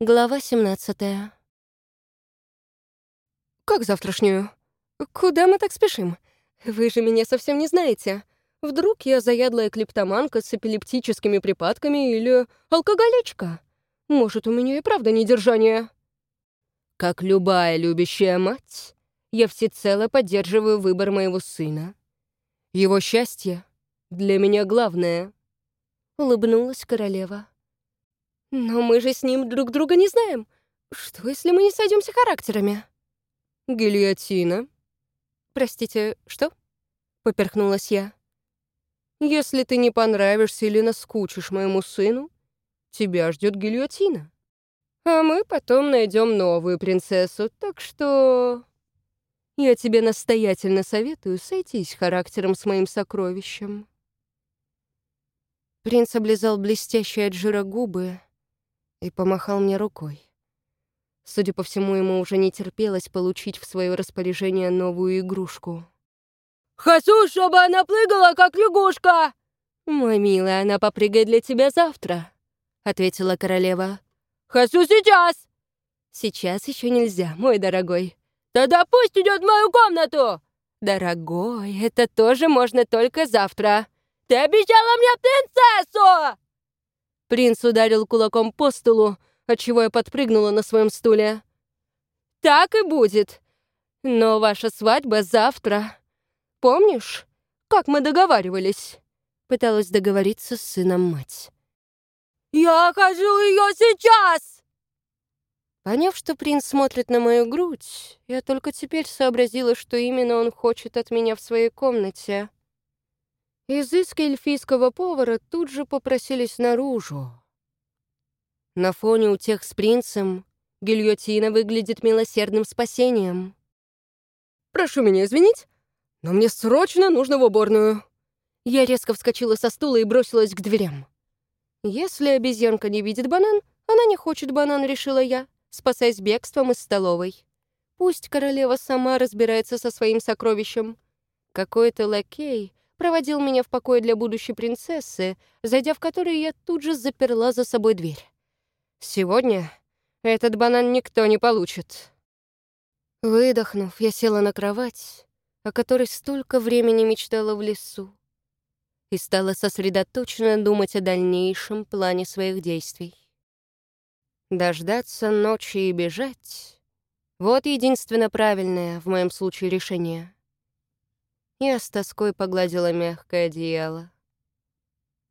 Глава 17 «Как завтрашнюю? Куда мы так спешим? Вы же меня совсем не знаете. Вдруг я заядлая клептоманка с эпилептическими припадками или алкоголичка? Может, у меня и правда недержание?» Как любая любящая мать, я всецело поддерживаю выбор моего сына. Его счастье для меня главное. Улыбнулась королева. Но мы же с ним друг друга не знаем. Что, если мы не сойдемся характерами? Гильотина. Простите, что? Поперхнулась я. Если ты не понравишься или наскучишь моему сыну, тебя ждет гильотина. А мы потом найдем новую принцессу, так что... Я тебе настоятельно советую сойтись характером с моим сокровищем. Принц облизал блестящие от жира губы, и помахал мне рукой. Судя по всему, ему уже не терпелось получить в свое распоряжение новую игрушку. «Хочу, чтобы она прыгала, как лягушка!» «Мой милый, она попрыгает для тебя завтра», — ответила королева. «Хочу сейчас!» «Сейчас еще нельзя, мой дорогой». «Тогда пусть идет в мою комнату!» «Дорогой, это тоже можно только завтра». «Ты обещала мне принцессу!» Принц ударил кулаком по столу, отчего я подпрыгнула на своем стуле. «Так и будет. Но ваша свадьба завтра. Помнишь, как мы договаривались?» Пыталась договориться с сыном мать. «Я хочу ее сейчас!» Поняв, что принц смотрит на мою грудь, я только теперь сообразила, что именно он хочет от меня в своей комнате. Изыски эльфийского повара тут же попросились наружу. На фоне у тех с принцем гильотина выглядит милосердным спасением. «Прошу меня извинить, но мне срочно нужно в уборную». Я резко вскочила со стула и бросилась к дверям. «Если обезьянка не видит банан, она не хочет банан», — решила я, спасаясь бегством из столовой. Пусть королева сама разбирается со своим сокровищем. Какой-то лакей проводил меня в покое для будущей принцессы, зайдя в который я тут же заперла за собой дверь. Сегодня этот банан никто не получит. Выдохнув, я села на кровать, о которой столько времени мечтала в лесу, и стала сосредоточенно думать о дальнейшем плане своих действий. Дождаться ночи и бежать — вот единственно правильное в моем случае решение — я с тоской погладила мягкое одеяло.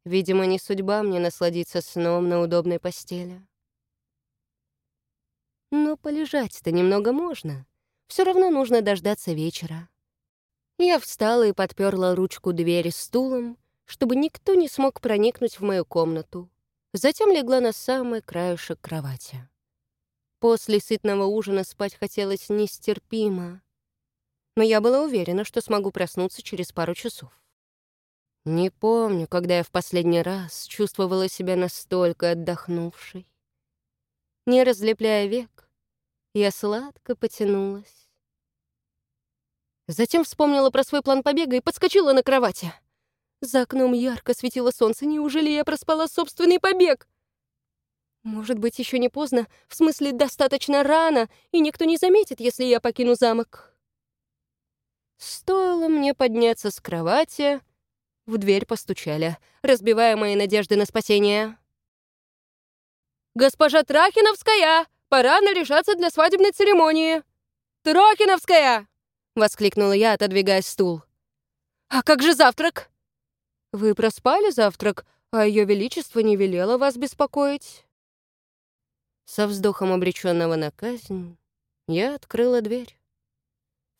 Видимо, не судьба мне насладиться сном на удобной постели. Но полежать-то немного можно. Все равно нужно дождаться вечера. Я встала и подперла ручку двери стулом, чтобы никто не смог проникнуть в мою комнату. Затем легла на самый краешек кровати. После сытного ужина спать хотелось нестерпимо но я была уверена, что смогу проснуться через пару часов. Не помню, когда я в последний раз чувствовала себя настолько отдохнувшей. Не разлепляя век, я сладко потянулась. Затем вспомнила про свой план побега и подскочила на кровати. За окном ярко светило солнце. Неужели я проспала собственный побег? Может быть, еще не поздно, в смысле, достаточно рано, и никто не заметит, если я покину замок. Мне подняться с кровати, в дверь постучали, разбивая мои надежды на спасение. «Госпожа Трахиновская! Пора наряжаться для свадебной церемонии!» «Трахиновская!» — воскликнула я, отодвигая стул. «А как же завтрак?» «Вы проспали завтрак, а Ее Величество не велело вас беспокоить». Со вздохом обреченного на казнь я открыла дверь.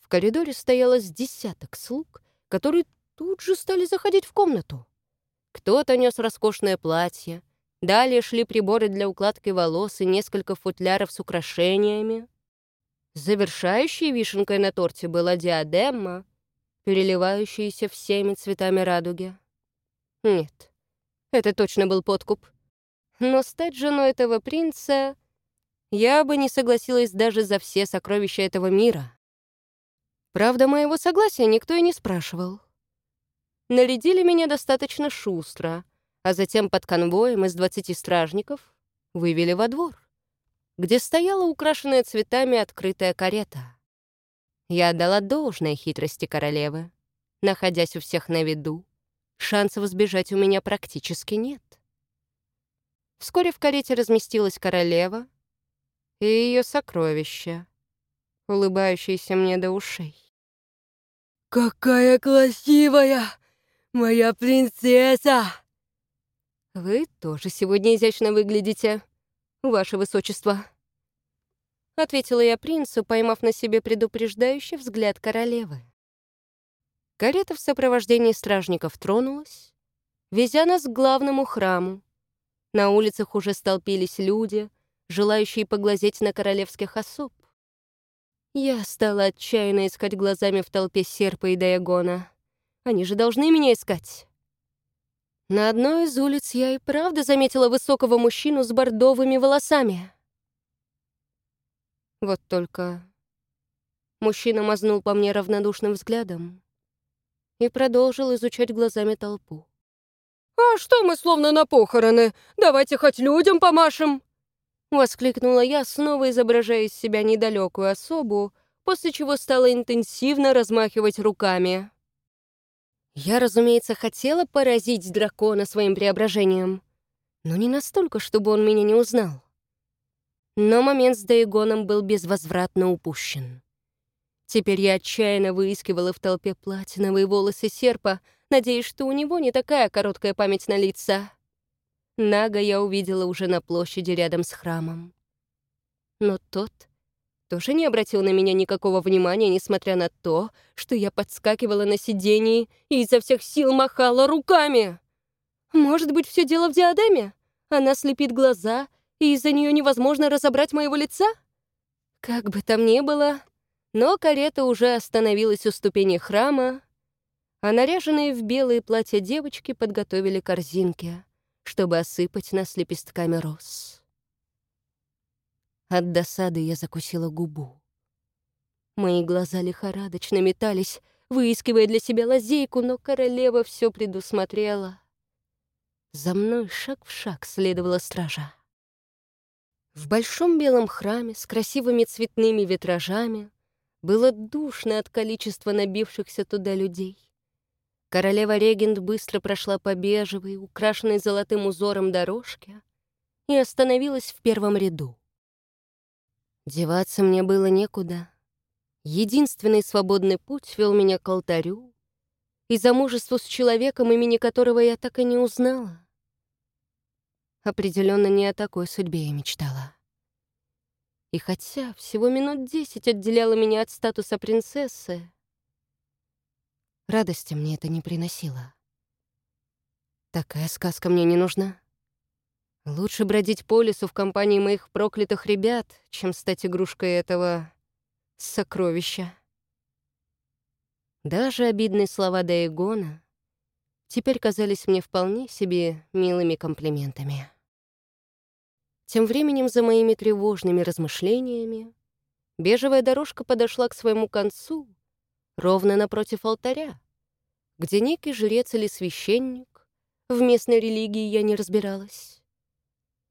В коридоре стояло с десяток слуг, которые тут же стали заходить в комнату. Кто-то нес роскошное платье, далее шли приборы для укладки волос и несколько футляров с украшениями. Завершающей вишенкой на торте была диадема, переливающаяся всеми цветами радуги. Нет, это точно был подкуп. Но стать женой этого принца я бы не согласилась даже за все сокровища этого мира. Правда, моего согласия никто и не спрашивал. Нарядили меня достаточно шустро, а затем под конвоем из двадцати стражников вывели во двор. где стояла украшенная цветами открытая карета. Я отдала должное хитрости королевы. Находясь у всех на виду, шансов сбежать у меня практически нет. Вскоре в карете разместилась королева и ее сокровища, улыбающиеся мне до ушей. «Какая красивая! Моя принцесса!» «Вы тоже сегодня изящно выглядите, ваше высочество», — ответила я принцу, поймав на себе предупреждающий взгляд королевы. Карета в сопровождении стражников тронулась, везя нас к главному храму. На улицах уже столпились люди, желающие поглазеть на королевских особ. Я стала отчаянно искать глазами в толпе серпа и Дайагона. Они же должны меня искать. На одной из улиц я и правда заметила высокого мужчину с бордовыми волосами. Вот только мужчина мазнул по мне равнодушным взглядом и продолжил изучать глазами толпу. «А что мы словно на похороны? Давайте хоть людям помашем!» Воскликнула я, снова изображая из себя недалекую особу, после чего стала интенсивно размахивать руками. Я, разумеется, хотела поразить дракона своим преображением, но не настолько, чтобы он меня не узнал. Но момент с Daegoном был безвозвратно упущен. Теперь я отчаянно выискивала в толпе платиновые волосы серпа, надеясь, что у него не такая короткая память на лица. Нага я увидела уже на площади рядом с храмом. Но тот тоже не обратил на меня никакого внимания, несмотря на то, что я подскакивала на сидении и изо всех сил махала руками. Может быть, все дело в диадеме? Она слепит глаза, и из-за нее невозможно разобрать моего лица? Как бы там ни было, но карета уже остановилась у ступени храма, а наряженные в белые платья девочки подготовили корзинки чтобы осыпать нас лепестками роз. От досады я закусила губу. Мои глаза лихорадочно метались, выискивая для себя лазейку, но королева все предусмотрела. За мной шаг в шаг следовала стража. В большом белом храме с красивыми цветными витражами было душно от количества набившихся туда людей. Королева-регент быстро прошла по бежевой, украшенной золотым узором дорожке и остановилась в первом ряду. Деваться мне было некуда. Единственный свободный путь вел меня к алтарю и замужеству с человеком, имени которого я так и не узнала. Определенно не о такой судьбе я мечтала. И хотя всего минут десять отделяло меня от статуса принцессы, Радости мне это не приносило. Такая сказка мне не нужна. Лучше бродить по лесу в компании моих проклятых ребят, чем стать игрушкой этого сокровища. Даже обидные слова Даегона теперь казались мне вполне себе милыми комплиментами. Тем временем за моими тревожными размышлениями бежевая дорожка подошла к своему концу, ровно напротив алтаря, где некий жрец или священник, в местной религии я не разбиралась,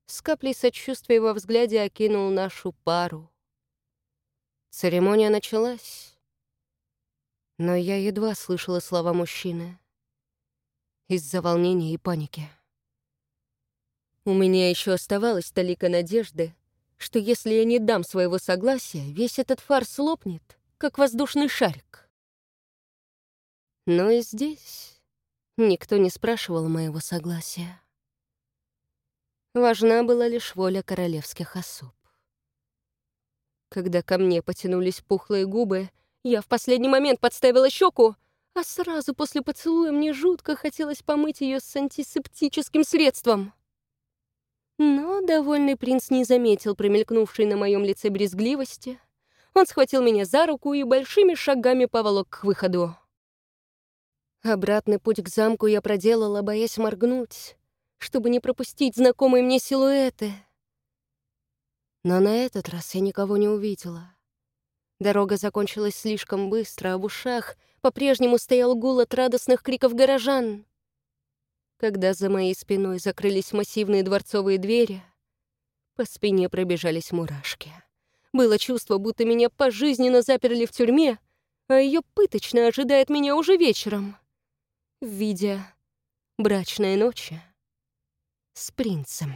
с каплей сочувствия во взгляде окинул нашу пару. Церемония началась, но я едва слышала слова мужчины из-за волнения и паники. У меня еще оставалась толика надежды, что если я не дам своего согласия, весь этот фарс лопнет, как воздушный шарик. Но и здесь никто не спрашивал моего согласия. Важна была лишь воля королевских особ. Когда ко мне потянулись пухлые губы, я в последний момент подставила щеку, а сразу после поцелуя мне жутко хотелось помыть ее с антисептическим средством. Но довольный принц не заметил промелькнувшей на моем лице брезгливости. Он схватил меня за руку и большими шагами поволок к выходу. Обратный путь к замку я проделала, боясь моргнуть, чтобы не пропустить знакомые мне силуэты. Но на этот раз я никого не увидела. Дорога закончилась слишком быстро, а в ушах по-прежнему стоял гул от радостных криков горожан. Когда за моей спиной закрылись массивные дворцовые двери, По спине пробежались мурашки. Было чувство, будто меня пожизненно заперли в тюрьме, а ее пыточно ожидает меня уже вечером. В виде брачной ночи с принцем.